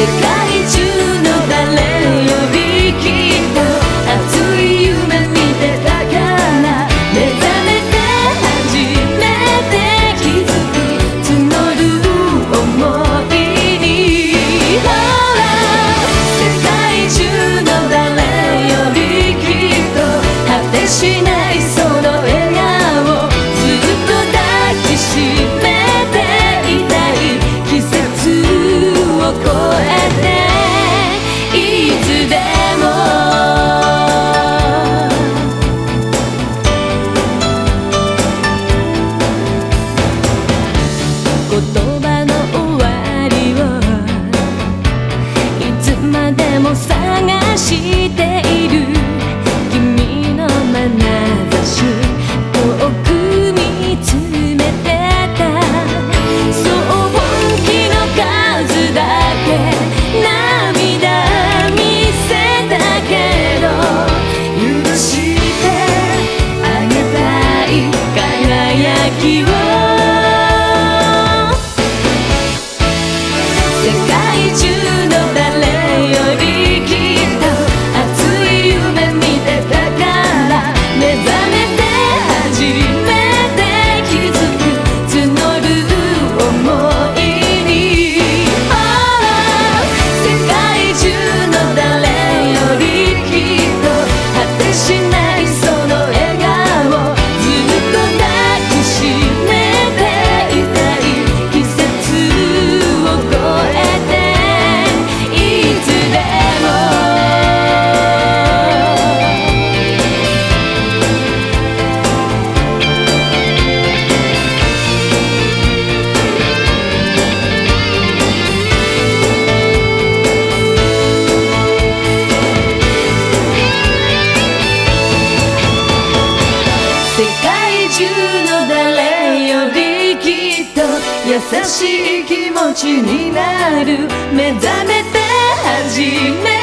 сверкает equivoco. よりきっと優しい気持ちになる。目覚めて初めて